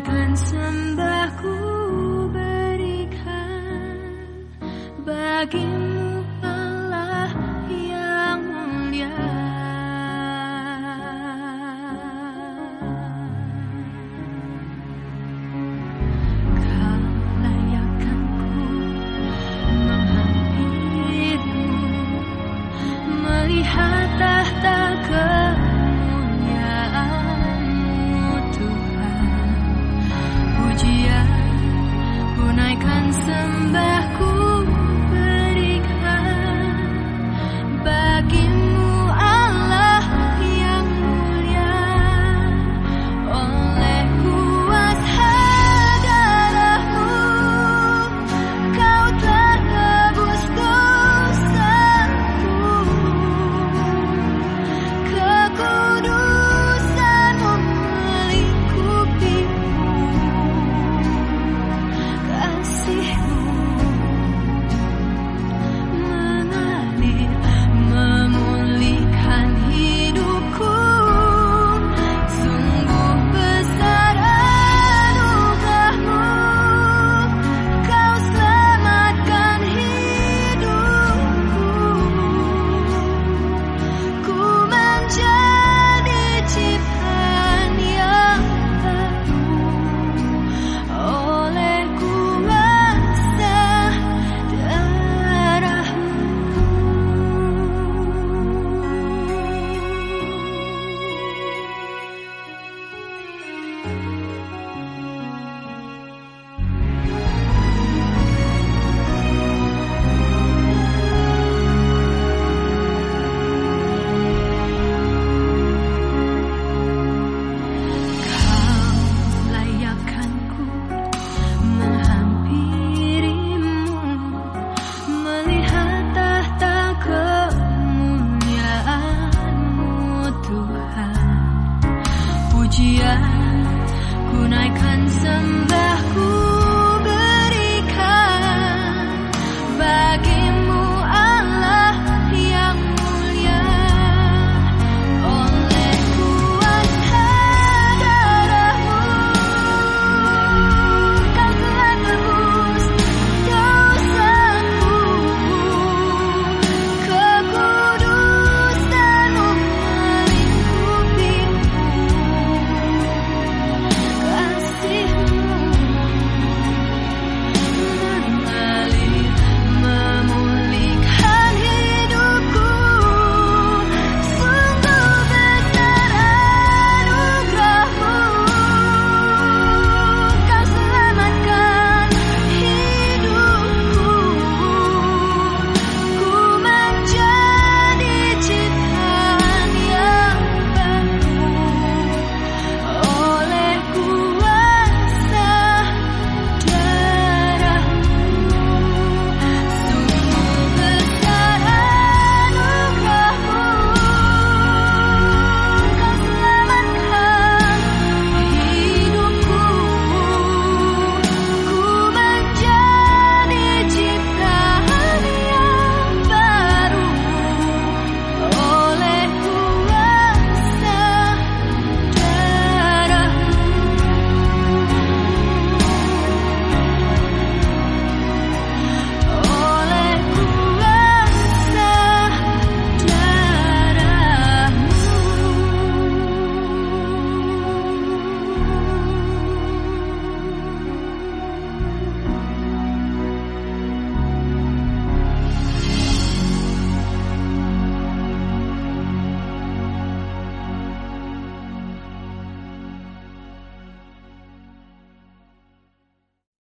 bagaikan sembahku berikan bagimu Allah yang mulia. Kau layakkan ku menghampirimu melihat